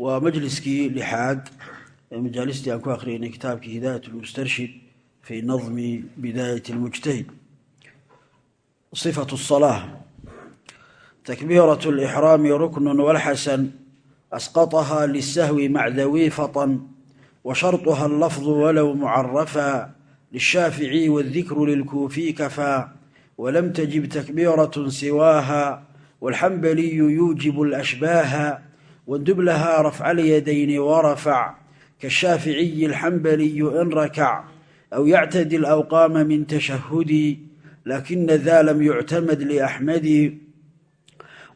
waa majliskii lixaad ee majaalistii aan ku akhriyeynay kitaabkii hidaayat lmustarshid fii nadmi bidaayat lmujtahid sifatu salaa takbiirat lixraami ruknun walxasan asqaطaha lisahwi macdawi fatan wa sharطuha allafdu walow mucarafa lishaafici wاldikru lilkuufi kafaa walam tajib takbiirat siwaaha walxambaliyu yuujibu alashbaaha واندب لها رفع اليدين ورفع كالشافعي الحنبلي إن ركع أو يعتدل أو قام من تشهد لكن ذا لم يعتمد لأحمد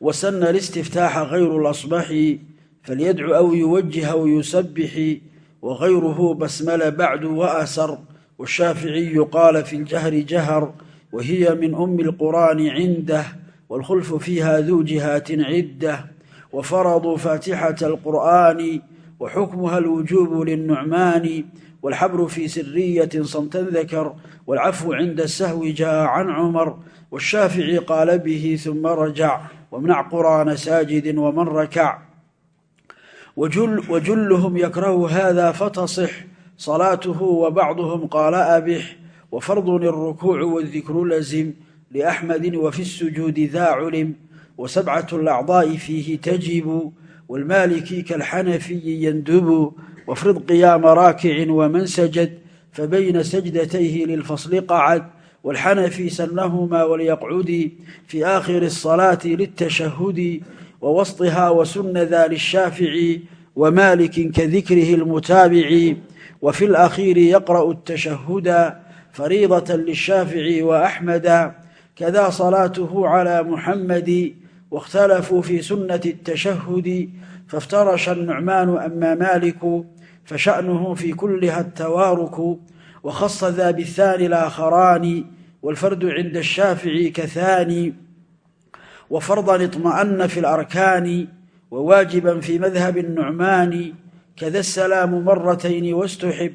وسن الاستفتاح غير الأصبح فليدعو أو يوجه أو يسبح وغيره بسمل بعد وأسر والشافعي قال في الجهر جهر وهي من أم القرآن عنده والخلف فيها ذو جهات عده وفرضوا فاتحة القرآن وحكمها الوجوب للنعمان والحبر في سرية صمتا ذكر والعفو عند السهو جاء عن عمر والشافعي قال به ثم رجع وامنع قرآن ساجد ومن ركع وجل وجلهم يكره هذا فتصح صلاته وبعضهم قال أبح وفرض الركوع والذكر لزم لأحمد وفي السجود ذا علم وسبعة الأعضاء فيه تجب والمالكي كالحنفي يندب وافرض قيام راكع ومن سجد فبين سجدتيه للفصل قعد والحنفي سنهما وليقعد في آخر الصلاة للتشهد ووسطها وسن ذا للشافعي ومالك كذكره المتابع وفي الأخير يقرأ التشهد فريضة للشافعي وأحمد كذا صلاته على محمد واختلفوا في سنة التشهد فافترش النعمان أما مالك فشأنه في كلها التوارك وخص ذا بالثاني الآخران والفرد عند الشافعي كثاني وفرضا اطمأن في الأركان وواجبا في مذهب النعمان كذا السلام مرتين واستحب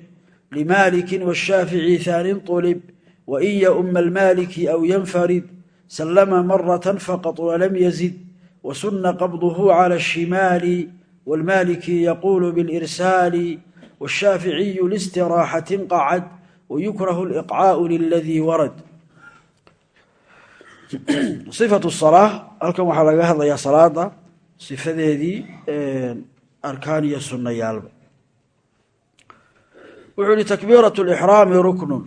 لمالك والشافعي ثان طلب وإن يؤم المالك أو ينفرد سلم مرة فقط ولم يزد وسن قبضه على الشمال والمالكي يقول بالإرسال والشافعي لاستراحة قعد ويكره الإقعاء للذي ورد صفة الصلاة halkan waxaa laga hadlayaa salaada sifadeedii arkaan iyo sunayaalba wuxuu yihi takbiiraة الإxraami ruknu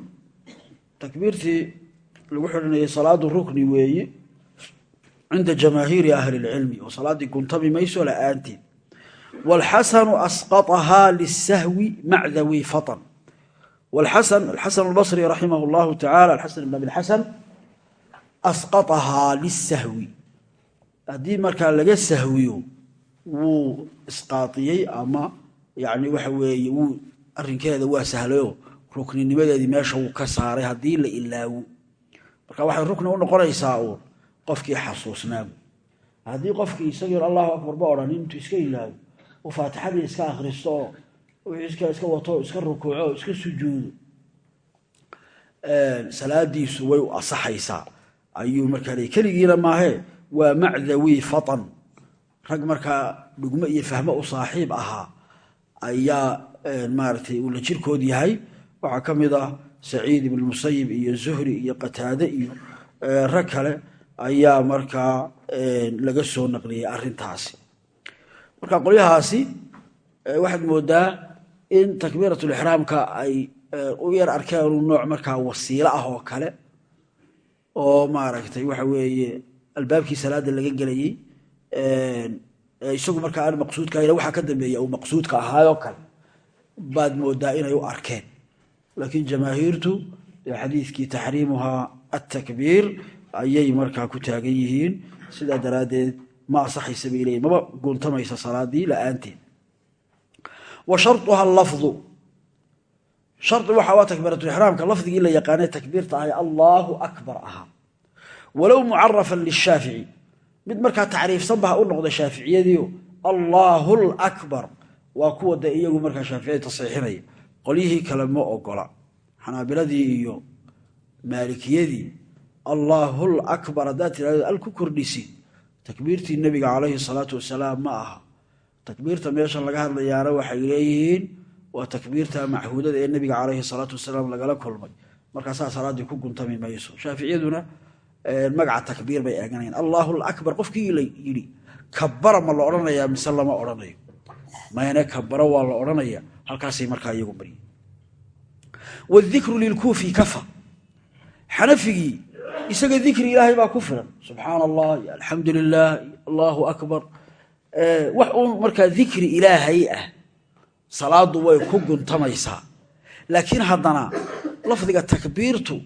takbiirtii lagu xidhanayay salaadu rukni weeye cinda jamaahiiri ahli اlcilmi oo salaaddii guntami mayso la-aanteed wاlxasanu asqaطahaa lisahwi macdawi fatan wاlxasan alxasan اlbصri raximah اllahu tacala alxasan ibn abi xasan asqaطahaa lisahwi haddii markaa laga sahwiyo wuu isqaaطiyey ama yani waxa weeye wuu arinkeeda waa sahlayo rukninimadeedii meesha wuu ka saaray haddii la ilaawo marka waxay rukni u noqonaysaa uun qofkii xasuusnaabu haddii qofkii isagion allahu akbar ba odhan intuu iska ilaawo uu faatixadii iska akhristo oo wixii iska wato iska rukuuco iska sujuudo salaadiisu way u asaxaysaa ayuu markaa keligiina maahee waa macdawi fatan. Rag markaa dhugmo iyo fahmo u saaxiib ahaa ayaa maaragtay uu la jirkood yahay. Waxaa ka mid ah saciid ibn musayib iyo zuhri iyo qataade iyo rag kale ayaa markaa laga soo naqliyey arintaasi marka qolyahaasi waxaad moodaa in takbiiratulixraamka ay u yar arkeen nooc markaa wasiilo ah oo kale oo maaragtay waxa weeye albaabkii salaada laga gelayey isagu markaa aan maqsuudka waxaa ka dambeeya uu maqsuudka ahaayoo kale baad moodaa inay u arkeen laakiin jamaahiirtu xadiidkii taxriimuhaa atakbiir ayay markaa ku taagan yihiin. Sidaa daraaddeed ma asaxaysa bay leeyiin maba guntamaysa salaadii la'aanteed. Wa sharuha lafdu shari waxa waa takbiiratulixraamka lafdigii la yaqaanee takbiirta ahay allaahu akbar ahaa walow mucarafan lishaafici. Mid markaa tacriifsanba ha u noqda shaaficiyadiio allaahu lakbar waa kuwa de iyagu markaa shaaficiyada tasxiixinaya qolyihii kale ma ogola. Xanaabiladii iyo maalikiyadii allaahu lakbar haddaad tirahdo al ku kordhisid takbiirtii nebiga calayhi salaatu wasalaam ma aha. Takbiirta meeshan laga hadlayaana waxay leeyihiin waa takbiirta machuudada ee nebiga calayhi salaatu wasalaam lagala kulmay. Markaasaa salaaddii ku guntami mayso. Shaaficiyaduna magaca takbiir bay eeganayaan allaahu lakbar qofkii la yidhi kabara ma la odhanayaa mise lama odhanayo? Mayne kabaro waa la odhanaya halkaasay markaa iyagu mariyeen wadikru lilkuufi kafa. Xanafigii isaga dikri ilaahay baa ku filan. Subxaana allah iyo alxamdu lilah iyo allaahu akbar wax uun markaa dikri ilaahay ah salaadu way ku guntamaysaa. Laakiin haddana lafdiga takbiirtu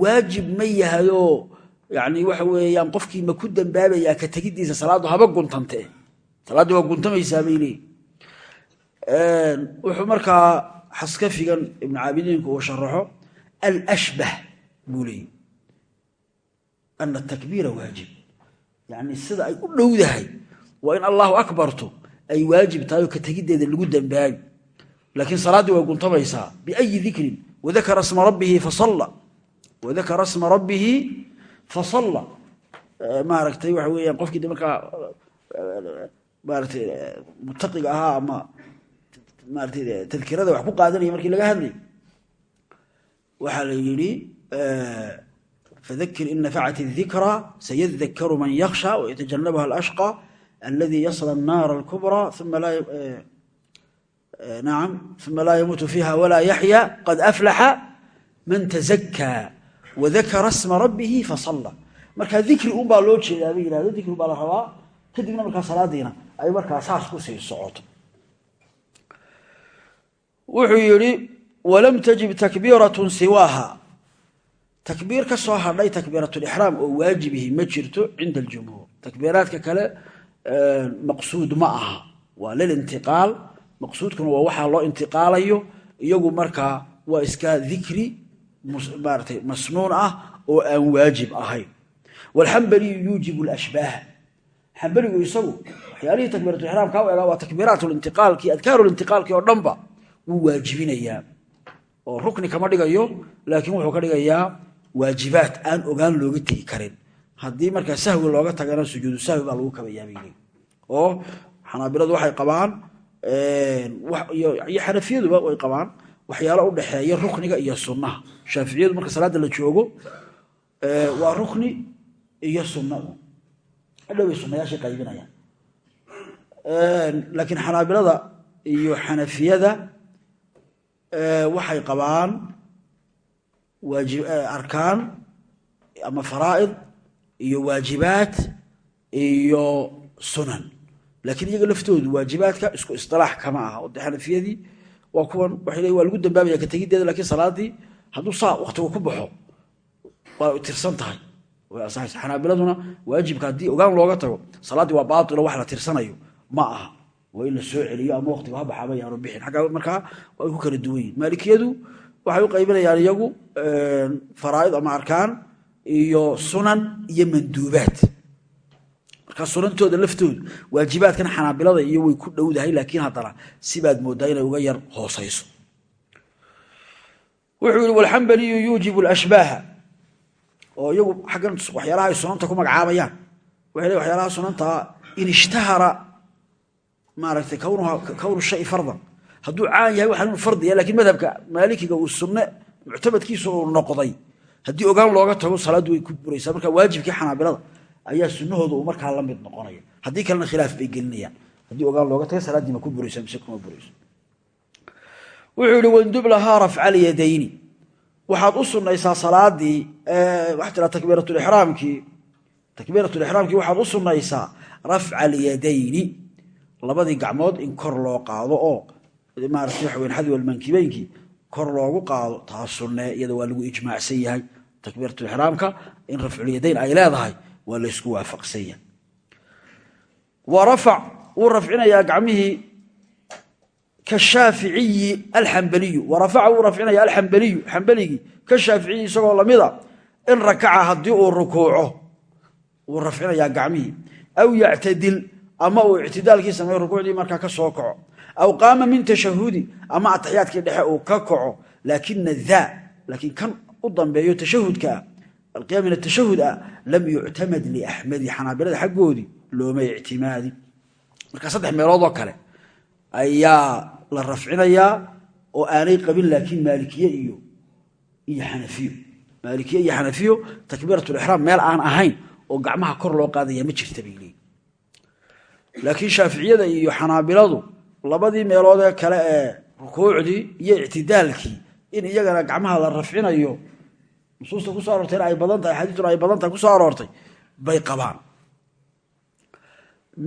waajib ma yahayoo yani waxa weeyaan qofkii ma ku dambaabayaa ka tegiddiisa salaaddu haba guntante salaaddu waa guntamaysaa bay leeyihi wuxuu markaa xaskafigan ibnu caabidiinku uu sharaxo alashbah buu leeyihi ana takbiira waajib. Yani sida ay u dhowdahay waa in allahu akbartu ay waajib tahay ka tegiddeeda lagu dambaabi laakiin salaaddii way guntamaysaa biayi dikrin wadakara sma rabbihi fasalla wadakara sma rabbihi fasalla maaragtay waxa weeyaan qofkii markaa maaratay mutaqiga ahaa ama tadkirada wax ku qaadanaya markii laga hadlay waxaa la yidhi fadakir in nafacat الdikra sayadakaru man yakhsha wayatajanabha alashqى aladi yasla الnaara اlkubra uma laa nacam uma laa yamuutu fiiha walaa yaxya qad aflaxa man tazakkaa wadakara sma rabbihi fasalla markaa dikri un baa loo jeedaa bay yihahdo dikri baa la rabaa kadibna markaa salaadiina ay markaa saas ku sii socoto wuxuu yidhi walam tajib takbiiratun siwaaha. Takbiir ka soo hadhay takbiiratulixraam oo waajibihi ma jirto cinda aljumhuur. Takbiiraadka kale maqsuud ma aha. Waa lilintiqaal maqsuudkuna waa waxaa loo intiqaalayo iyagu markaa waa iska dikri maaratay masnuun ah oo aan waajib ahayn walxambaliyu yuujibu lashbaaha xambaligu isagu waxyaalihii takbiiratulixraamka u egaa waa takbiiraatulintiqaalkii adkaarulintiqaalkii oo dhanba wuu waajibinayaa oo rukni kama dhigayo laakiin wuxuu ka dhigayaa waajibaad aan ogaan looga tegi karin. Haddii markaa sahwi looga tagana sujuudu sahwi baa lagu kabayaabay oo xanaabiladu waxay qabaan iyo xanafiyaduba way qabaan waxyaalo u dhexeeya rukniga iyo sunnaha. Shaaficiyadu marka salaadda la joogo waa rukni iyo sunna. Hadhow bay sunnayaashay qaybinayaan laakiin xanaabilada iyo xanafiyada waxay qabaan arkaan ama faraa'id iyo waajibaat iyo sunan. Laakiin iyaga laftoodu waajibaadka isku isilaax kama aha. O de xanafiyadii waa kuwan le waa lagu dambaabaya ka tegiddeeda lakiin salaadii hadduu saa waktigu ku baxo waa tirsan tahay. Xanaabiladuna waajibka haddii ogaan looga tago salaaddii waa baatilo wax la tirsanayo ma aha waa in la soo celiyo ama waktiga ha baxaba yaanu bixin. Agga markaa waa ku kala duwan yihiin maalikiyadu waxay u qaybinayaan iyagu faraaid ama arkaan iyo sunan iyo manduubaad. Markaa sunantooda laftoodu waajibaadkan xanaabilada iyo way ku dhowdahay laakiin haddana sibaad moodaa inay uga yar hoosayso. Wuxuu yihi walxambaliyu yuujibu lashbaaha oo iyagu xaggan waxyaalaha ay sunanta ku magacaabayaan waxay le waxyaalaha sunanta in ishtahara maaragtay kownu shay fardan. Hadduu caan yahay waxaan inu fardiya lakiin madhabka maalikiga uu sunne muctamadkiisa uu noqday. Haddii ogaan looga tago salaaddu way ku buraysaa. Marka waajibkii xanaabilada ayaa sunahooda markaa la mid noqonaya. Haddii kalena khilaaf bay gelinayaan. Haddii ogaan looga taga salaaddii ma ku buraysa mise kuma burayso. Wuxuu yihi wandub lahaa rafcalyadayni waxaad u sunnaysaa salaadii waxaa tiraa takbiiratulixraamkii takbiiratulixraamkii waxaad u sunnaysaa rafca alyadayni labadii gacmood in kor loo qaado oo maarata waxa weyn xadwal mankibeynkii kor loogu qaado taa iyada waa lagu ijmaacsan yahay takbiiratulixraamka in rafculyadayn ay leedahay waa laysku waafaqsan yahay. Wa rafac wuu rafcinayaa gacmihii kashaaficiyi alxambaliyu. Warafaca wuu rafcinaya alxambaliyu xambaligii kashaaficiyi isagoo lamida in rakaca haddii uu rukuuco wuu rafcinayaa gacmihii. Aw yactadil ama uu ictidaalkii sameeyo rukuucdii markaa ka soo kaco. Aw qaama min tashahudi ama ataxiyaadkii dhexe uu ka kaco. Laakina daa laakiin kan u dambeeyo tashahudka ah alqiyaam min atashahud ah lam yuctamad liaxmedi xanaabilada xaggoodii looma ictimaadi. Marka saddex meeloodoo kale ayaa la rafcinayaa oo aanay qabin laakiin maalikiye iyo iyo xanafiyo maalikiye iyo xanafiyo takbiiratulixraam meel aan ahayn oo gacmaha kor loo qaadaya ma jirta bay leeyiin laakiin shaaficiyada iyo xanaabiladu labadii meelood ee kale ee rukuucdii iyo ictidaalkii in iyagana gacmaha la rafcinayo nusuusta kuso aroortayna ay badan tahay xadiituna ay badan tahay ku soo aroortay bay qabaan.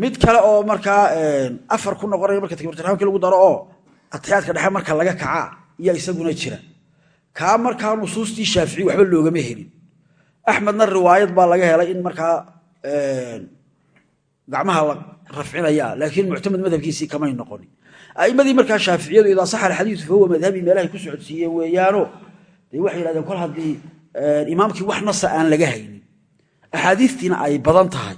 Mid kale oo markaa afar ku noqonaya marka takbiirtiraamki lagu daro oo atiyaadka dhexe marka laga kacaa iya isaguna jira. Kaa markaa nusuustii shaafici waxba loogama helin. Axmedna riwaayad baa laga helay in markaa gacmaha la rafcinaya laakiin muctamad madhabkiisii kamay noqonin aimadii markaa shaaficiyadu idaa saxa alxadiidu fahuwa madhabi meelahay ku socodsiiyeen weeyaano. Dee waxay yidhahdeen kol haddii imaamkii wax nasa aan laga haynin axaadiistiina ay badan tahay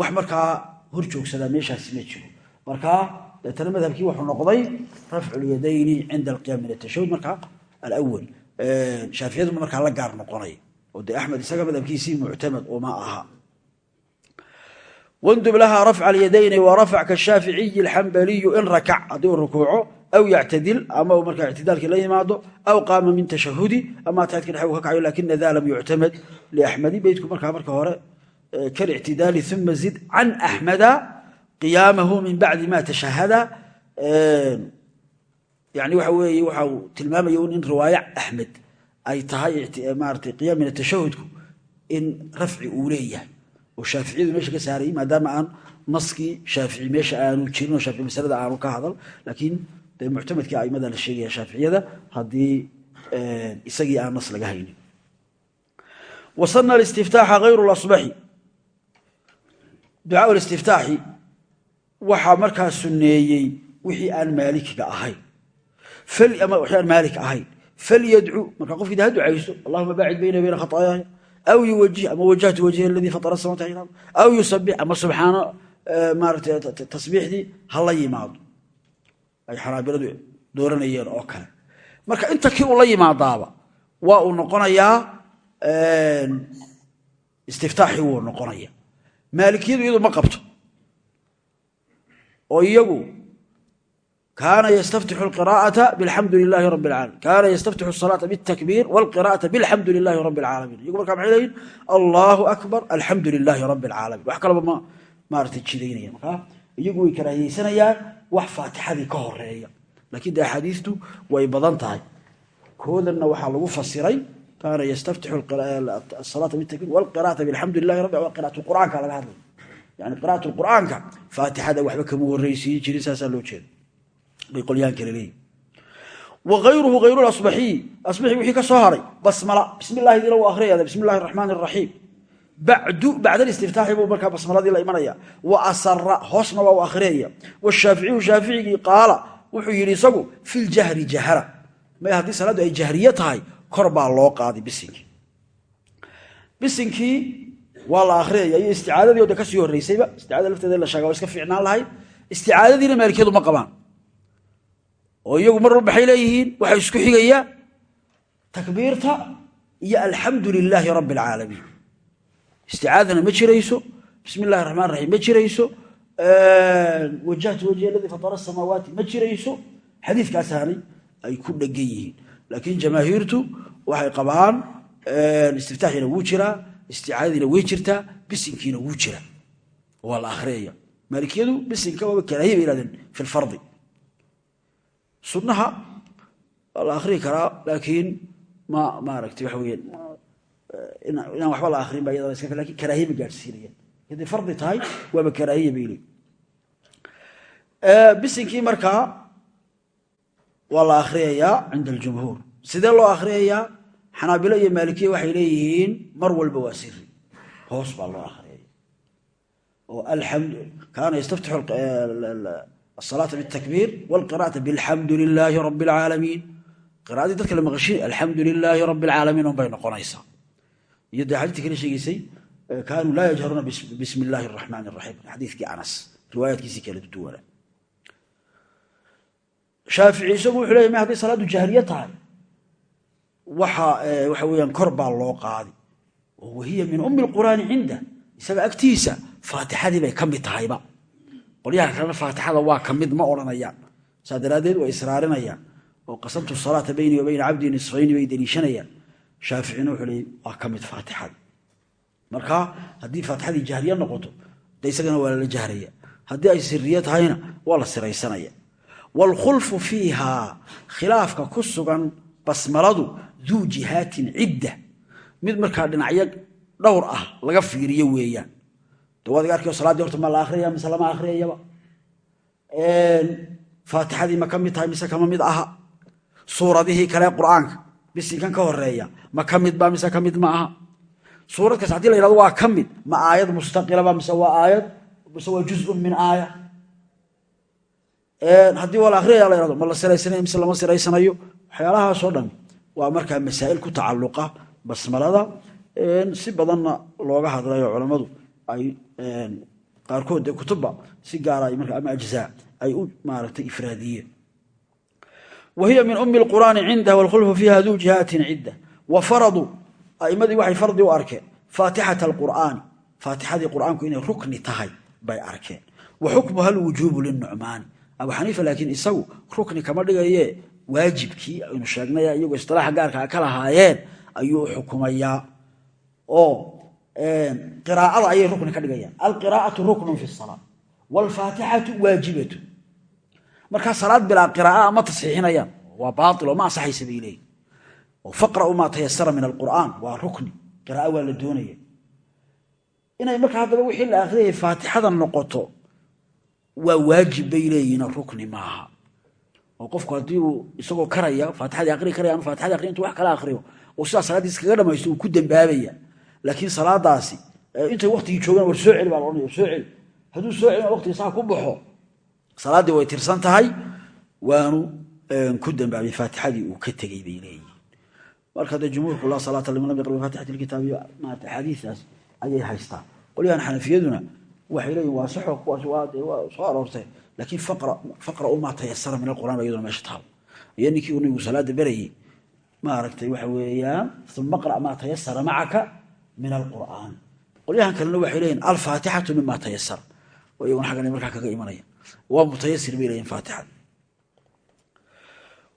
wax markaa hor joogsadaa meeshaasi ma jiro. Markaa deetana madhabkii wuxuu noqday rafcu lyadayni cinda alqiyaam min atashahud markaa alawal shaaficiyadu markaa la gaar noqonaya oo dee axmed isaga madhabkiisii muctamad uma aha wndub laha rafca alyadayni warafc kashaaficiyi alxambaliyu in rakac haddii uu rukuuco aw yactadil ama uu markaa ictidaalkii la yimaado aw qaama min tashahudi ama ataxidka dhexe uu ka kacayo lakina da lam yuctamad liaxmedi beydku markaa marka hore kalictidaali uma zid can axmada qiyaamahu min bacdi ma tashahada yani waxa weeye waxa uu tilmaamaya un in riwaaye axmed ay tahay maarata qiyaam min atashahudku in rafci uu leeyahay oo shaaficiyadu meesha ka saarayey maadaama aan naskii shaafici meesha aanu jirin oo shaafici masalada aanu ka hadal laakiin dee muctamadkii aimada la sheegaya shaaficiyada haddii isagii aan nas laga haynin. Wasana alistiftaaxa hayru lasbaxi ducaa listiftaaxi waxaa markaa sunneeyey wixii aan maalikiga ahayn wixii aan maalik ahayn falyadcuu markaa qofkii de ha allahuma baacid bayna bayna khataayaaya aw yuwajih ama wajahtu wajhi aladii fatara samawati wal aw yusabix ama subxaano maarata tasbiixdii ha la yimaado ay xanaabiladu dooranayeen oo kale marka inta kii uu la yimaadaaba waa uu noqonayaa istiftaaxii wuu noqonaya maalikiyadu iyadu ma qabto oo iyagu kaana yastaftixu alqiraa'ata bilxamdu lilaahi rabi alcaalamiin kaana yastaftixu asalaata biltakbiir walqiraa'ata bilxamdu lilaahi rabi alcaalamiin iyagu markaa maxay leeyihiin allahu akbar alxamdu lilaahi rabi alcaalamiin wax kalaba ma maarata jidaynaya markaa iyagu way karaahiyeysanayaan wax faatixadii ka horreeya laakiin de axaadiistu way badan tahay koodanna waxaa lagu fasiray kaana yastaftixu asalaata biltakbiir walqiraa'ata bilxamdu lilahi rabbi waa qiraa'atu qur'aanka laga hadlay yani qiraa'atu qur'aanka faatixada waxba kama horreysiin jirin saasaa loo jeeda bay qolyahan kale leeyihiin waayruhu hayru asbaxiy asbaxi wixii ka soo haray basmala. Bismillahidii lagu akhriyada bismi illahi raxmaan raxiim bacdu bacda listiftaaxi buu markaa basmaladii la imanaya. Wa asara hoosna waa u akhriyaya washaaficiyu shaaficigii qaala wuxuu yidhi isagu filjahri jahra may haddii salaaddu ay jahriye tahay kor baa loo qaaday bisinkii bisinkii waa la akhriyaya iyo isticaadadii o de ka sii horreysayba isticaada lafteeda la sheega waa iska fiicnaan lahayd isticaadadiina maalikiyadu ma qabaan oo iyagu mar walba waxay leeyihiin waxay isku xigaya takbiirta iyo alxamdu lilaahi rabbi alcaalamiin isticaadana ma jirayso bismi illahi raxmaan raxiim ma jirayso wajahtu wajhi aladii fatara asamaawaati ma jirayso. Xadiidkaasaanay ay ku dhegan yihiin. Laakiin jamaahiirtu waxay qabaan istiftaaxiina wuu jiraa isticaadadiina way jirtaa bisinkiina wuu jiraa waa la akhriyaya maalikiyadu bisinka waaba karaahiya bay yihahdeen fi lfardi sunnaha waa la akhriyi karaa laakiin ma maaragtay waxa weeyaan inaan waxba la akhrin ba iyadana iska laakiin karaahiya ba gaadhsiinayaan hadday fardi tahay waaba karaahiya bay leeyihiin bisinkii markaa waa la akhriyayaa cinda aljumhuur. Sidee loo akhriyayaa? Xanaabilo iyo maalikiya waxay leeyihiin mar walba waa siri hoos baa loo akhriyaya oo kaana yastaftixu asalaata bitakbiir walqira'ata bilxamdu lilaahi rabi alcaalamiin qira'adii dadka la maqashiin alxamdu lilaahi rabi alcaalamiin unbay noqonaysaa iyo dee xadiidka kale sheegaysay kaanuu laa yajharuuna bismi illaahi araxmaani araxiim xadiidkii anas riwaayaadkiisii kala duwana shaafici isagu wuxuu leeya ma hadday salaaddu jahriye tahay waxa weeyaan kor baa loo qaadi oo wahiya min ummi lqur'aani cinda isaga agtiisa faatixadii bay ka mid tahayba qolyaha faatixada waa ka mid ma odhanayaan. Saa daraaddeed way israarinayaan oo qasamtu salaata beynii wa bayna cabdii nisfayni bay deliishanayaan. Shaaficina wuxuu leeyay waa ka faatixada. Marka haddii faatixadii jahriye noqoto de isagana waa lala jahraya haddii ay siriye tahayna waa la siraysanaya. Waalkhulfu fiihaa khilaafka ku sugan basmaladu duu jihaatin cidda. Mid markaa dhinacyo dhowr ah laga fiiriyo weeyaan de waad iga arkayo salaadii horta ma la akhriyaya mise lama akhriyayaba. Faatixadii ma ka mid tahay mise kama mid aha. Suuradihii kale qur'aanka bisinkan ka horreeya ma ka mid ba mise ka mid ma aha. Suurad haddii la yhahdo waa ka mid ma aayad mustaqilaba mise waa aayad mise waa juzun min aaya. Haddii waa la akhriyaya la yhahdo ma la siraysanayo mise lama siraysanayo. Waxyaalahaasoo dhan waa markaa masaa'il ku tacalluqa basmalada. Si badanna looga hadlayo culammadu qaarkood dee kutubba si gaara marka ama ajzaa ay u maaragtay ifraadiyeen. Wa hiya min ummi lqur'aani cindaha waalkhulfu fiiha duu jihaatin cidda. Wa faraduu a'immadii waxay fardi u arkeen faatixata alqur'aani faatixadii qur'aanku inay rukni tahay bay arkeen. Wa xukmuha alwujuubu linucmaani abu xaniifa laakiin isagu rukni kama dhigaye waajibkii aynu sheegnay iyagoo istilaaxa gaarkaa ka lahaayeen ayuu xukumayaa. Oo qiraa'ada ayay rukni ka dhigayaan. Alqiraa'atu ruknun fi salaa waalfaatixatu waajibatu. Markaa salaad bilaa qiraaa ma tasxiixinayaan. Waa baail oo ma ansaxaysa bay leeyihiin oo faqra'u maa tayasara min alqur'aan. Waa rukni. Qira'a waa la doonaya inay markaa haddaba wixii la akhriyay faatixada noqoto waa waajib bay leeyihiin rukni maaha. Oo qofku haddii uu isagoo karaya faatixadii aqri karaya ama faatixadii laakiin salaadaasi intay waktigii joogaan war soo celi baa la odhanaya war soo celi. Hadduu soo celin waqtigii saa ku baxo salaaddii way tirsan tahay. Waanu ku dembaabay faatixadii uu ka tegey bay leeyihiin. Marka dee jumhuurku laa salaata liman lam yaqra bifaatixati lkitaabi maarata axaadiistaas ayay haystaan. Qolyahan xanafiyaduna waxay leeyihiin waa saxo kuwaas waa soo aroortay. Laakiin faqra'u maa tayasara min alqur'an iyaduna meesha taalo iyo ninkii uu nabigu salaada berayey maaragtay waxa weeyaan uma qra' maa tayasara macaka min alqur'aan. Qolyahan kalena waxay leeyihiin alfaatixatu mima tayasara oo iyaguna xaggan markaa kaga imanaya waa mutayasir bay leeyihiin faatixada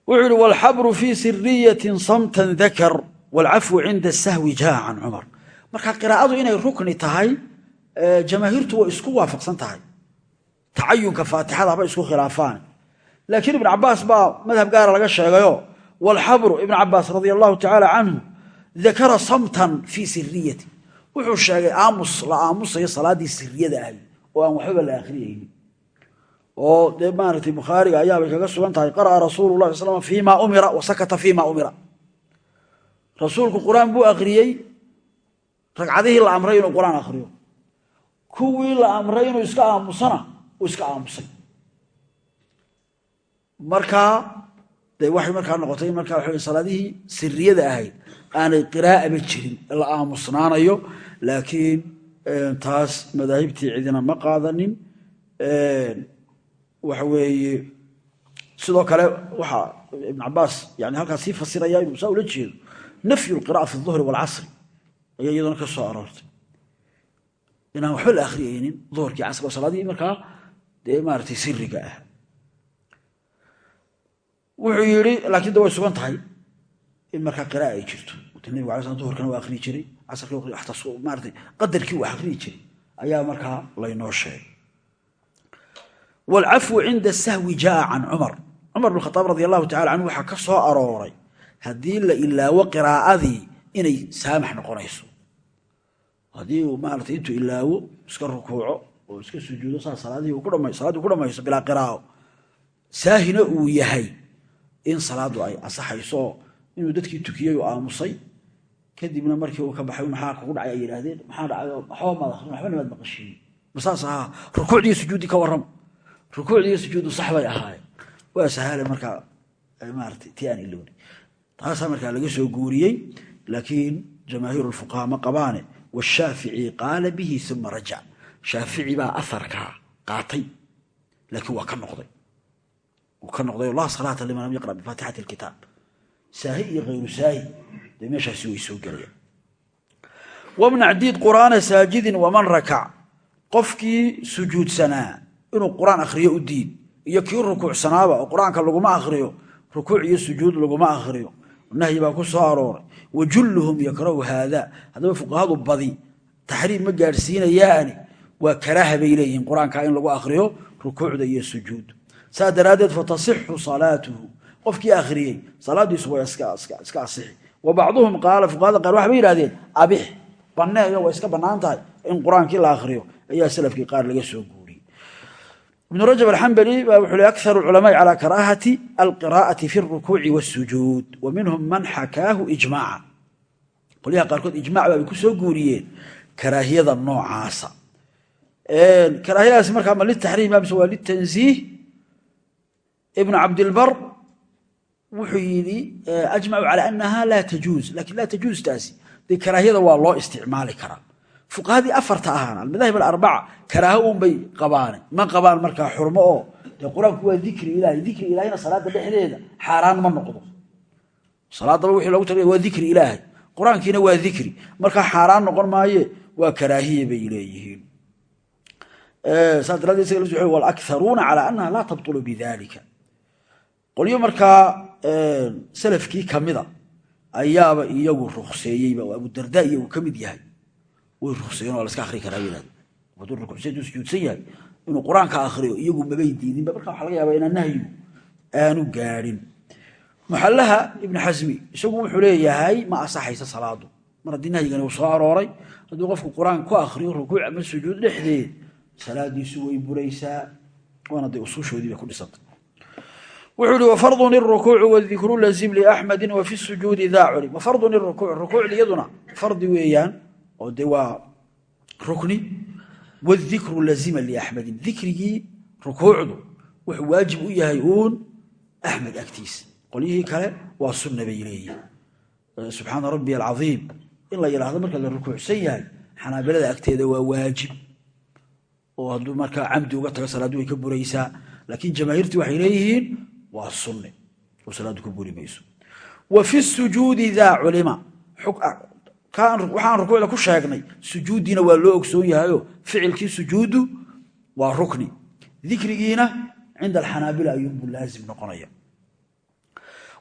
wuxuu yihi walxabru fii siriyatin samtan dakar waalcafwu cinda sahwi jaa can cumar. Marka qiraa'adu inay rukni tahay jamaahiirtu way isku waafaqsan tahay. Tacayunka faatixada haba isku khilaafaan. Laakiin ibn cabaas baa madhab gaara laga sheegayo walxabru ibn cabaas radia dakara samtan fii siriyati wuxuu sheegay aamus la aamusayo salaaddii siriyada ahay oo aan waxbaba la akhriyaynin oo dee maaragtay bukhaariga ayaabay kaga sugan tahay qara'a rasuulu lah slam fii ma umira wa sakata fii ma umira. Rasuulku qur'aan buu akhriyey ragcadihii la amray inuu qur'aan akhriyo. Kuwii la amray inuu iska aamusana uu iska aamusay. Markaa dee waxay aanay qiraa'aba jirin la aamusnaanayo laakiin taas madaahibtii cidina ma qaadanin waxa weeye sidoo kale waxaa ibn cabaas yani halkaas sii fasiraya inuu saa ula jeedo nafyu lqira'a fi duhri waalcasri ayaa iyaduna ka soo aroortay. Inaan waxba la akhriyaynin duhurkii casriga oo salaadihii markaa dee maaragtay siriga ah. Wuxuu yidhi laakiin de way sugan tahay in markaa qira'a ay jirto nebigu ala slam duhurkana waa akhriyi jiray. Maaratay qadarkii uu akhriyi jiray. Ayaa markaa laynoo sheegay. Waalcafwu cinda sahwi jaa can cumar. Cumar bn khadaab radi allahu tacala canhu waxaa ka arooray haddii la ilaawo qiraa'adii inay saamax noqonayso haddii uu maarata intuu ilaawo iska rukuuco oo iska sujuudo saa salaadii ku dhamayso bilaa qiraa'o saahina uu yahay in salaaddu ay asaxayso inuu dadkii tukiyey oo aamusay kadibna markii uu ka baxay maxaa kugu dhacay ay yidhaahdeen maxaa dhacay? Waxba maad akhrin waxba namaad maqashiin masaas ahaa. Rukuucdii sujuuddii ka warrama rukuucda iyo sujuuddu sax bay ahaayeen. Waa sahaale markaa maarata ti aan ilowni taasaa markaa laga soo guuriyey laakiin jamaahiir lfuqahaa ma qabaane. Washaafici qaala bihi uma rajac. Shaafici baa aharkaa qaatay laakiin waa ka noqday. Wuu ka noqday. Laa salaata liman lam yaqra bifaatixati alkitaab. Saahi iyo hayru saahi dee meeshaasi way soo gelayaan wamnac diid qur'aana saajidin waman rakac qofkii sujuudsanaa inuu qur'aan akhriyo u diid iyo kii rukuucsanaaba oo qur'aanka laguma akhriyo rukuuc iyo sujuud laguma akhriyo. Nahyi baa ku soo arooray. Wa julluhum yakrahu haada haddaba fuqahadu badi taxriim ma gaadhsiinayaani waa karaaha bay leeyihiin qur'aanka in lagu akhriyo rukuucda iyo sujuud. Saa daraaddeed fatasixu salaatuhu. Qofkii akhriyey asixi wa bacduhum qaala fuqahada qaar waxay yidhahdeen abix banneeyo waa iska bannaan tahay in qur'aankii la akhriyo. Ayaa salafkii qaar laga soo guuriyey ibnu rajab alxambali baa wuxuu ley akharu culamaai calaa karaahati alqiraa'ati fi alrukuuci waasujuud wa minhum man xakaahu ijmaaca qolyaha qaarkood ijmac baabay ku soo guuriyeen karaahiyada noocaasa. Karaahiyadaasi markaa ma litaxriim mise waa litansiih ibnu cabdilbar wuxuu yidhi ajmacu calaa annaha laa tajuuz. Lakin laa tajuuz taasi dee karaahiyada waa loo isticmaali karaa. Fuqahadii afarta ahaana almadaahib alarbaca karaaho unbay qabaane ma qabaan markaa xurmo oo dee qur'aanku waa dikri ilahay dikri ilahayna salaada dhexdeeda xaaraan ma noqdo. Salaadaba wixii loogu talagay waa dikri ilaahay. Qur'aankiina waa dikri. Markaa xaaraan noqon maaye waa karaahiye bay leeyihiin. Saas daraaddeed isaga la walakharuuna calaa annaha laa tabtulu bidalika qolyo markaa salafkii kamida ayaaba iyagu rukseeyeyba oo abudarda iyagu ka mid yahay. Way rukseeyeen waa la iska akhri karaa yidhahda hadduu rukucsan intuu sujuudsan yahay inuu qur'aanka akhriyo iyagu mabay diidinba marka waxa laga yaabaa inaan nahyigu aanu gaadhin muxallaha ibnu xasmi isagu wuxuu leeyahay ma asaxaysa salaadu. Mar haddii nahyigani uu soo arooray hadduu qofku qur'aan ku akhriyo rukuuc ama sujuud dhexdeed salaadiisu way buraysaa waana dee usuushoodii bay ku dhisantay wuxuu ihi wafardun irukuucu wadikru lazim liaxmedin wa fi sujuudi daa culim. Wafardun irukuuc rukuucda iyaduna fardi weeyaan oo dee waa rukni. Wadikru lazima liaxmedin dikrigii rukuucdu wuxuu waajib u yahay uun axmed agtiisa qolyihii kale waa sunna bay leeyihiin subxaana rabbi alcaiim in la yidhaahdo marka la rukuucsan yahay xanaabilada agteeda waa waajib. Oo hadduu markaa camdi waa sunne oo salaaddu ka buri wa fi sujuudi daa culima. Waxaan rukuucda ku sheegnay. Sujuuddiina waa loo ogsoon yahayo ficilkii sujuuddu waa rukni. Dikrigiina cinda alxanaabila ayuunbuu laazim noqonaya.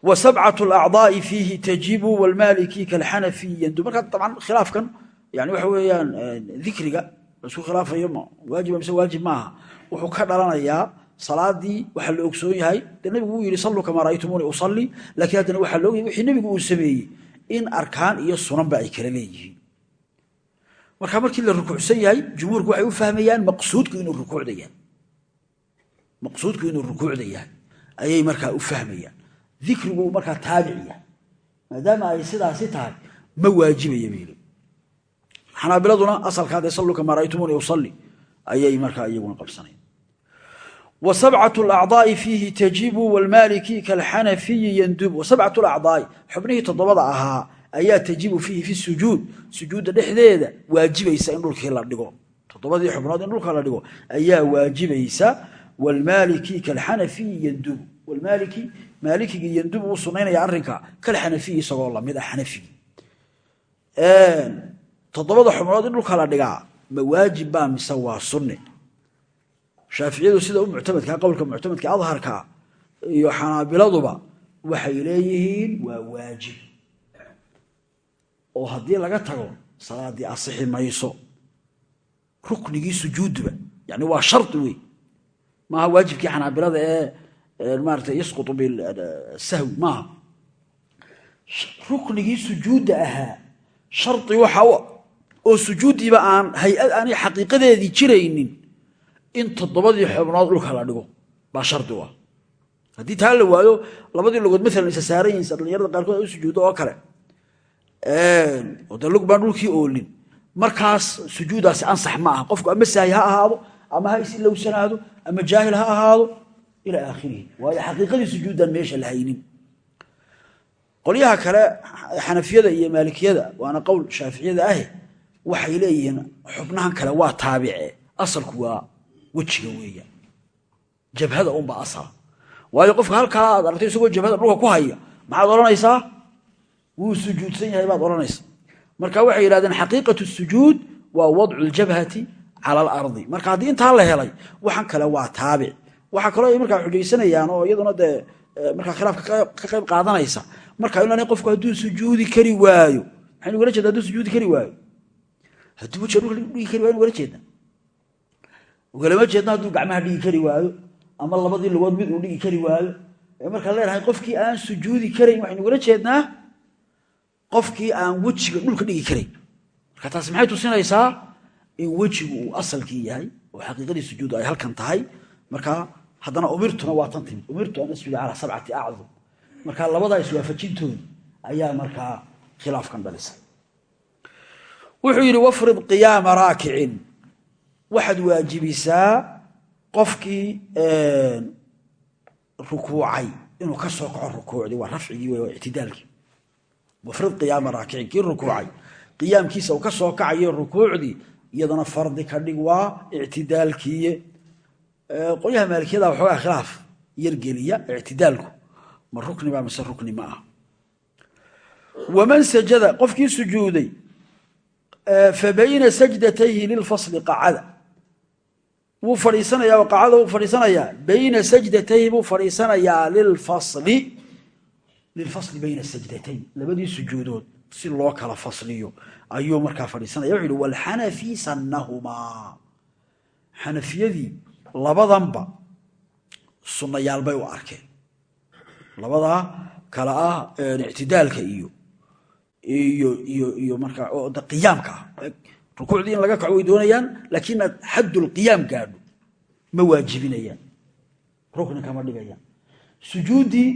Wa sabcat alacdaai fiihi tajibu walmaaliki kalxanafi yandu. Markaa khilaafkan yani waxa weeyaan dikriga la isku khilaafayo waajiba mise waajib maaha wuxuu ka dhalanayaa salaadii waxaa la ogsoon yahay. Dee nabigu uu yihi salluu kamaa ra'aytumuuni usalli. Laakiin haddana waxaa ogyahay wixii nebigu uu sameeyey in arkaan iyo sunanba ay kala leeyihiin. Marka markii la rukuucsan yahay jumhuurku waxay u fahmayaan maqsuudku inuu rukuucda yahay. Maqsuudku inuu rukuucda yahay ayay markaa u fahmayaan. Dikrigu markaa taabic yahay maadaama ay sidaasi tahay ma waajibaya bayli xanaabiladuna asalkaa dee salluu kamaa ra'aytumuuni usalli ayay markaa iyaguna qabsanayan wsabcat lacdaai fiihi tajibu walmaliki kalxanafiyi yandubu. Wasabcat lacdaai xubnihii toddobada ahaa ayaa tajibu fiihi fi sujuud. Sujuudda dhexdeeda waajibaysa in dhulkii la dhigo. Toddobadii xubnood in dhulka la dhigo ayaa waajibaysa. Walmaaliki kalxanafiyi yandubu. Walmaaliki maalikigii yandubu u sunaynaya arrinka. Kalxanafiyi isagoo la mid ah xanafigi toddobada xubnood in dhulka la dhigaa ma waajib baa mise waa sunne? Shaaficiyadu sida u muctamadkaa qowlka muctamadka adharkaa iyo xanaabiladuba waxay leeyihiin waa waajib. Oo haddii laga tago salaadii asixi mayso. Ruknigii sujuuduba yani waa shari wey maaha waajibkii xanaabilada ee maarata yasqutu bisahwi maaha. Ruknigii sujuudda ahaa shari waxa oo sujuuddiiba aan hay'ad aanay xaqiiqadeedii jiraynin in toddobadii xubnood dhulka la dhigo baa shardi u haddii taa la waayo labadii logood maalan isa saaran yihiin sa dhalinyarada qaarkood u sujuuddo oo kale. Oo baan dhulkii oolin. Markaas sujuudaasi ansax ma aha. Qofku ama saahi ha ahaado ama ha isilowsanaado ama jaahil ha ahaado ila aakhirihi. Waayo xaqiiqadii sujuudan meesha la haynin. Qolyaha kale xanafiyada iyo maalikiyada waana qowl shaaficiyada ahe waxay leeyihiin xubnahan kale waa taabice. Asalku waa wejiga weeyaan jabhada unbaa asala waayo qofka halkaa aad aragtay isagoo jabhada dhulka ku haya maxaad odhanaysaa? Wuu sujuudsan yahay baad odhanaysa marka waxay yidhahdeen xaqiiqatu sujuud waa wadcu ljabhati cala alardi marka haddii intaa la helay waxan kale waa taabic. Waxaa kaloo ay markaa xujaysanayaan oo iyaduna dee markaa khilaafka ka qayb qaadanaysa. Marka in la qofku hadduu sujuudi kari waayo maxaynu ugala jeeda haduu sujuudi kari waayo. Hadduu wejiga dhulka dhigi kari waayo ugala jeedna ugalama jeedna hadduu gacmaha dhigi kari waayo ama labadii lugood mid uu dhigi kari waayo. Markaan leenahay qofkii aan sujuudi karayn waxaynu ugala jeednaa qofkii aan wejiga dhulka dhigi karayn. Marka taasi maxay tusinaysaa? In wejigu uu asalkii yahay oo xaqiiqadii sujuudu ay halkan tahay. Marka haddana umirtuna waa tan timid. Umirtu an asjuda calaa sabcati acdum. Marka labadaa iswaafajintooda ayaa markaa khilaafkan dhalisay wuxuu yidhi wafrid qiyaama raakicin waxaad waajibisaa qofkii rukuucay inuu ka soo kaco rukuucdii. Waa rafcigii wey waa ictidaalkii. Wafrid qiyaama raakicin rukuucay. Qiyaamkiisa uu ka soo kacayo rukuucdii iyadana fardi ka dhig waa ictidaalkiiye qolyaha maalikiyada waxoogaa khilaaf yargeliya ictidaalku. Ma rukni ba mise rukni ma aha. Waman sajada qofkii sujuuday fa bayna sajdatayhi lilfasli qacada wuu fadhiisanayaa oo qacada wuu fadhiisanayaa bayna sajdatayhi buu fadhiisanayaa lilfasli lilfasli bayna sajdatayn labadii sujuudood si loo kala fasliyo ayuu markaa fadhiisanaya. Wuxu yihi walxanafi sannahumaa xanafiyadii labadanba sunnayaal bay u arkeen. Labadaa kale ah ictidaalka iyo iyo iyo iyo markaa qiyaamka ah rukuucdii in laga kaco way doonayaan laakiin aad xaddulqiyaam gaadho ma waajibinayaan. Rukni kama dhigayaan. Sujuuddii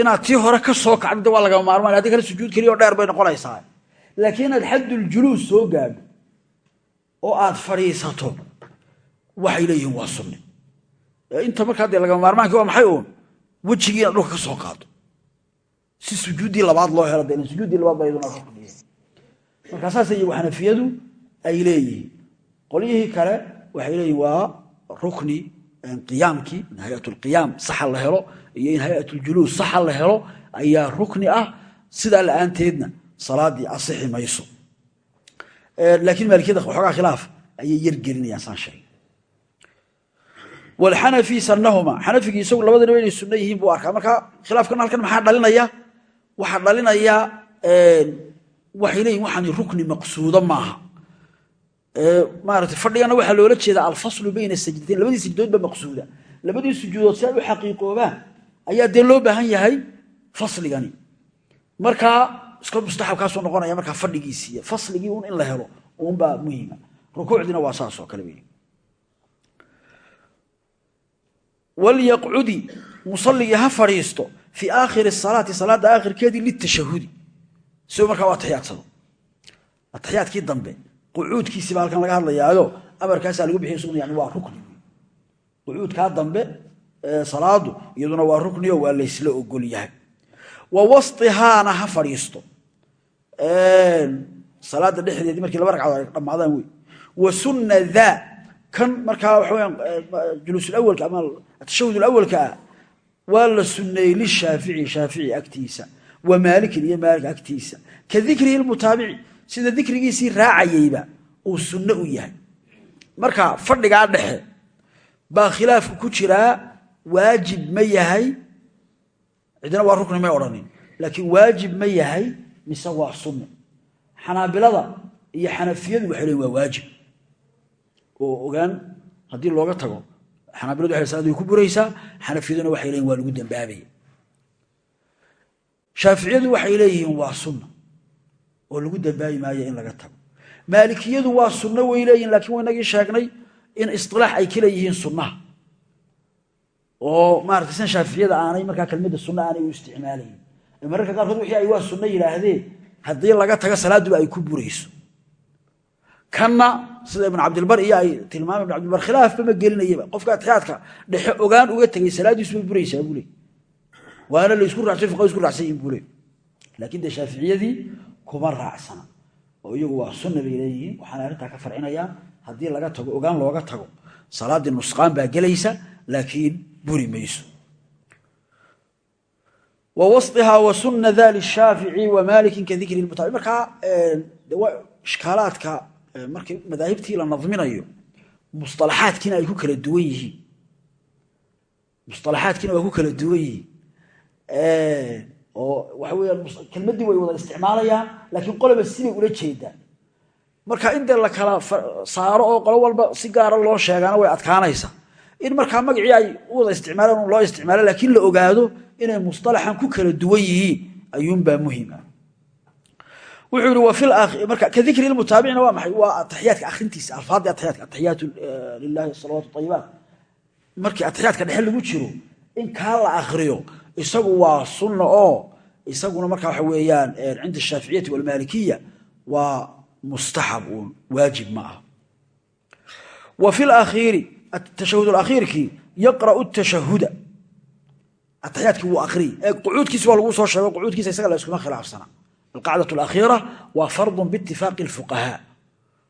inaad tii hore ka soo kacdo waa lagama maarmaan haddii kale sujuud keliya oo dheer bay noqonaysaa. Laakiin inaad xaddul-juluus soo gaadho oo aad fadhiisato waxay leeyihiin waa sunni inta markaa dee lagama maarmaanki waa maxay uun? Wejigii inaad dhulka ka soo qaado si sujuuddii labaad loo helo de sujuuddii labaad ba iyaduna markaa saas iyagu xanafiyadu ay leeyihiin. Qolyihii kale waxay leeyihiin waa rukni qiyaamkii in hayatulqiyaam saxa la helo iyo in hayatuljuluus saxa la helo ayaa rukni ah. Sidaa la'aanteedna salaadii asixi mayso. Laakiin maalikiyada waxoogaa khilaaf ayay yargelinayaan saan sheegay. Walxanafi sanahuma xanafigii isagu labadana inay sunno yihiin buu arkaa. Marka khilaafkan halkan maxaa dhalinaya? Waxaa dhalinaya waxay leeyihiin waxaani rukni maqsuudo maaha maarata fadhigana waxaa loola jeedaa alfaslu bayna sajdatain labadii sajdood ba maqsuuda. Labadii sujuudood si u xaqiiqoobaan ayaa dee loo baahan yahay fasligani. Markaa iska mustaxabkaasuu noqonaya markaa fadhigiisiiy fasligii un in la helo unbaa muhima rukuucdiina waa saas oo kale wey walyaqcudi musalligii ha fadhiisto fii aakhiri salaati salaadda aakhirkeedii litashahudi si uu markaa u atixiyaadsado atixiyaadkii dambe qucuudkiisii baa halkan laga hadlayaayo amarkaasaa lagu bixiy yani waa rukni. Qucuudkaa dambe salaadu iyaduna waa rukniyo waa laysla ogol yahay. Wa wasطihaana ha fadhiisto. Salaada dhexdeedii markii laba ragcadood dhammaadaan wey. Wa sunna daa kan markaa waxa weyaan juluusulawalka ama atashahud alawalka ah waa la sunneeyey lishaafici shaafici agtiisa wa maalikin iyo maalik agtiisa. Ka dikrihi lmutaabici sida dikrigiisii raacayeyba uu sunno u yahay. Marka fadhigaa dhexe baa khilaafku ku jiraa waajib ma yahay. Cidina waa rukni may odhanin laakiin waajib ma yahay mise waa sunno. Xanaabilada iyo xanafiyadu waxay leeyiin waa waajib. Oo ogaan haddii looga tago xanaabiladu waxay salaad way ku buraysaa xanafiyaduna waxay leeyihiin waa lagu dambaabaya shaaficiyadu waxay leeyihiin waa sunna oo lagu dambaabi maayo in laga tago. Maalikiyadu waa sunno way leeyihiin lakiin waynagii sheegnay in isilaax ay ka leeyihiin sunnaha. Oo maarata sida shaaficiyada aanay markaa kelmadda sunna aanay u isticmaalayin mararka qaarkood wixii ay waa sunno yidhaahdeen haddii laga tago salaaduba ay ku burayso. Kanna sida ibn cabdilbar iyo ay tilmaama ibn cabdilbar khilaafba ma gelinayaba. Qofka atixiyaadka dhexe ogaan uga tegay salaadiisu way buraysaa buu le waana la isku raacsan fuqaha isku raacsan yihiin buu le laakiin dee shaaficiyadii kuma raacsana oo iyagu waa sunna bay leeyihiin. Waxaana arrintaa ka farcinayaan haddii laga tago ogaan looga tago salaaddii nusqaan baa gelaysa laakiin buri mayso. Wa wasihaa wa sunna dali shaafici wa maalikin ka dikri mutabi markaa ishkaalaadka markii madaahibtii la nadminayo musalaxaadkiina ay ku kala yihiin oo waxa weeyaan kelmaddii way wada isticmaalayaan laakiin qoloba sibay ula jeedaan marka in la kala saaro oo qolo walba si gaara loo sheegaana way adkaanaysa in markaa magacii ay u wada isticmaalaan loo isticmaalo laakiin la ogaado inay musطalaxan ku kala duwan yihiin ayuunbaa muhima wuxuu yihi wa fi marka ka dikri lmutaabicina waa maxay? Waa ataxiyaadka akhrintiisa alfaadii ataxiyaadka ataxiyaatu lilahi salawaatu ayibaat markii ataxiyaadka dhexe lagu jiro in kaa la akriyo isagu waa sunna oo isaguna markaa waxa weeyaan cinda ashaaficiyati walmaalikiya waa mustaxab uun waajib ma ah wa fi lakhiiri tashahud alakhiirkii yaqra'u tashahuda ataxyaadkii wuu akhriyey ee waa laguu soo sheego qucuudkiisa isaga la yskuma khilaafsana. Alqacdatu alakhiira waa fardun biitifaaqi alfuqahaa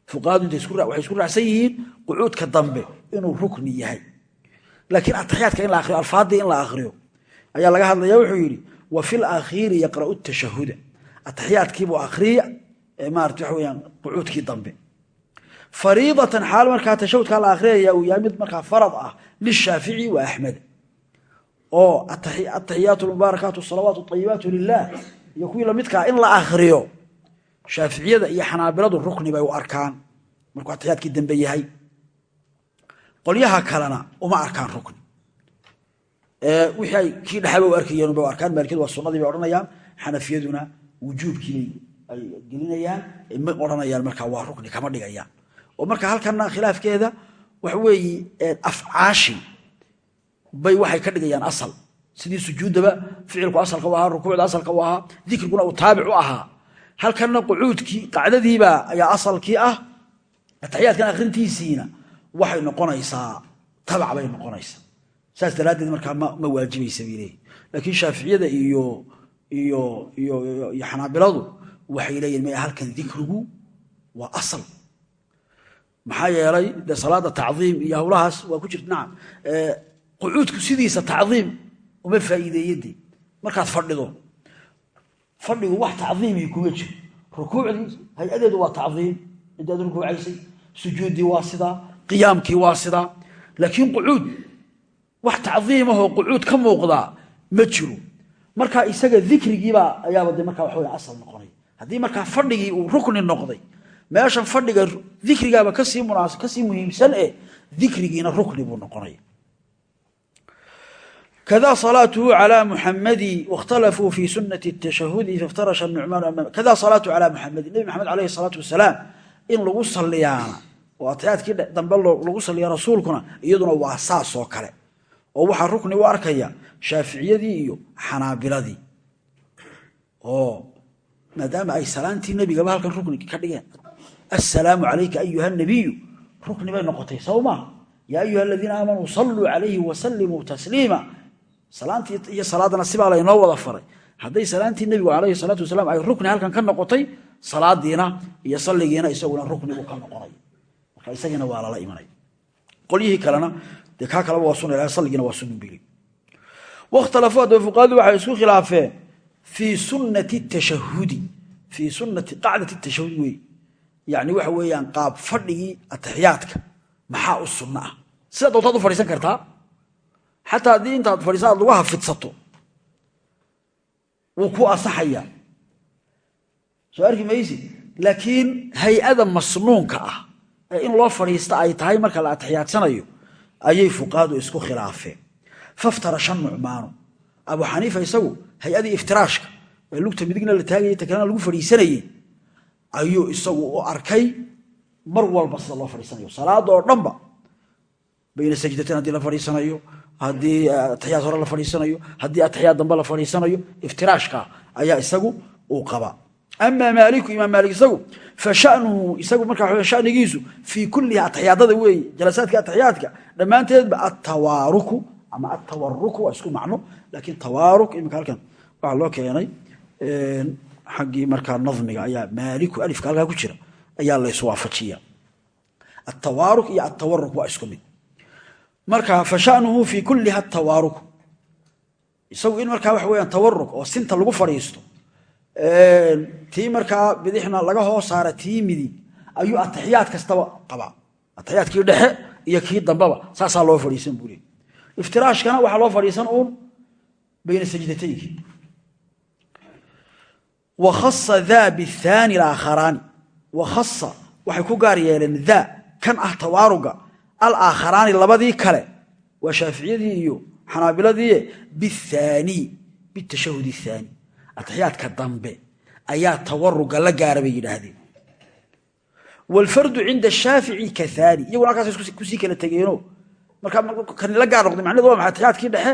fuqahadu intay waxay isku raacsan yihiin qucuudka dambe inuu rukni yahay. Laakiin ataxyaadka in la akhriyo alfaadii in la akhriyo ayaa laga hadlaya wuxuu yidhi wa fi lakhiiri yaqra'u tashahuda ataxiyaadkiibuu akriya maarata waxa weyaan qucuudkii dambe. Fariidatan xaal markaa tashahudkaa la akhriyaya uu yahay mid markaa farad ah lishaafici wa axmed oo ataxiyaat mubaarakaatu salawaat ayibaatu lilah iyo kuwii lamidkaa in la akriyo shaaficiyada iyo xanaabiladu rukni bay u arkaan markuu ataxiyaadkii dambe yahay. Qolyaha kalena uma arkaan rukni wixii ay kii dhexaba u arkayeen bay u arkaan maalikiyadu waa sunnadii bay odhanayaan. Xanafiyaduna wujuubkiibay ay gelinayaan ma odhanayaan markaa waa rukni kama dhigayaan. Oo marka halkana khilaafkeeda waxa weeye afcaashi bay waxay ka dhigayaan asal. Sidii sujuuddaba ficilku asalka u ahaa rukuucda asalka u ahaa dikriguna uu taabic u ahaa. Halkanna qucuudkii qacdadiiba ayaa asalkii ah ataxiyaadkan akhrintiisiina waxay noqonaysaa tabac bay noqonaysaa saas daraaddeed markaa ma ma waajibaysa bay leeyihiin laakiin shaaficiyada iyo iyo iyo iyo xanaabiladu waxay leeyihiin maya halkan dikrigu waa asal. Maxaa yeelay dee salaada tacdiim iyo howlahaas waa ku jirta. Nacam qucuudku sidiisa tacdiim uma faa'iideeyade markaad fadhido fadhigu wax tacdiimii kuma jiro rukuucdii hay'adeedu waa tacdiim. Intaad rukuucaysay sujuuddii waa sidaa qiyaamkii waa sidaa laakiin qucuud wax tacdiimahoo qucuud ka muuqdaa ma jiro markaa isaga dikrigiibaa ayaaba de markaa waxa wey asal noqonay haddii markaa fadhigii uu rukni noqday meeshan fadhiga dikrigaaba kasii munaas kasii muhiimsan eh dikrigiina rukni buu noqonaya كذا صلاته على محمد واختلفوا في سنة التشهد فافترش النعمان أمام كذا صلاته على محمد النبي محمد عليه الصلاة والسلام إن لغو صليانا وأطيات كده دنبال لغو صلي رسولكنا يدنا واساس وكله ووحا oo waxaa rukni u arkaya shaaficiyadii iyo xanaabiladii. Oo maadaama ay salaantii nebigaba halkan rukni ka dhigeen. Asalaamu calayka ayuha nabiyu rukni bay noqotay sowma yaa ayuha aladiina aamanuu saluu calayhi wasalimuu tasliima. Salaantii iyo salaadana sibaa laynoo wada faray. Hadday salaantii nebigu calayhi salaatu wasalaam ay rukni halkan ka noqotay salaadiina iyo salligiina isaguna ruknigu ka noqonay. Marka isagiina waa lala imanaya qolyihii kalena dee kaa kaleba waa sunna salligiina waa sunnu bili wakhtalafuu haddaba fuqahadu waxay isku khilaafeen fii sunnati tashahudi fii sunnati qacdati tashahud wey yacni waxa weeyaan qaab fadhigii ataxiyaadka maxaa u sunno ah? Sida doontaad u fadhiisan kartaa? Xataa haddii intaad fadhiisa aad lagu hafidsato wuu ku asaxayaa soo arki maysid laakiin hay'ada masnuunka ah in loo fadhiista ay tahay marka la atixiyaadsanayo ayay fuqahadu isku khilaafeen faftarasha nucmaanu. Abu xaniifa isagu hay'adii iftiraashka ee lugta midigna la taagayay ta kalena lagu fadhiisanayey ayuu isagu u arkay. Mar walba sida loo fadhiisanayo. Salaada dhanba bayna sajdateen haddii la fadhiisanayo haddii atiyaad hore la fadhiisanayo haddii atiyaad dambe la fadhiisanayo iftiraashka ayaa isagu uu qaba amaa maaliku imaam maalik isagu fa shanuhu isagu markaa shanigiisu fii kullihi ataxiyaadada weeye jalasaadka ataxiyaadka dhammaanteedba attawaaruku ama atawaruku waa isku macno laakiin tawaaruk iminka halkan waxaa loo keenay xaggii markaa nadmiga ayaa maaliku alifka halkaa ku jira ayaa la iswaafajiya atawaaruk iyo atawaruk waa isku mid marka fa shanuhu fii kulliha atawaaruku isagu in markaa waxa weyaan tawaruk oo sinta lagu fadhiisto tii markaa bidixna laga hoos saara tii midi ayuu ataxiyaad kastaba qabaa ataxiyaadkii dhexe iyo kii dambaba saasaa loo fadhiisan buu leey iftiraashkana waxaa loo fadhiisan uun bayna sajdataynkii wa khasa daa bihaani alaakharaani wa khasa waxay ku gaar yeeleen daa kan ah tawaaruga alaakharaani labadii kale waa shaaficiyadii iyo xanaabiladii bihaani bitashahud ahaani ataxiyaadka dambe ayaa tawaruga la gaara bay yidhaahdeen. Waalfardu cinda shaafici kahaani iyaguna halkaas ku sii kala tegeeno. Markaa kan la gaar noqday macnahedu waa maxay? Ataxiyaadkii dhexe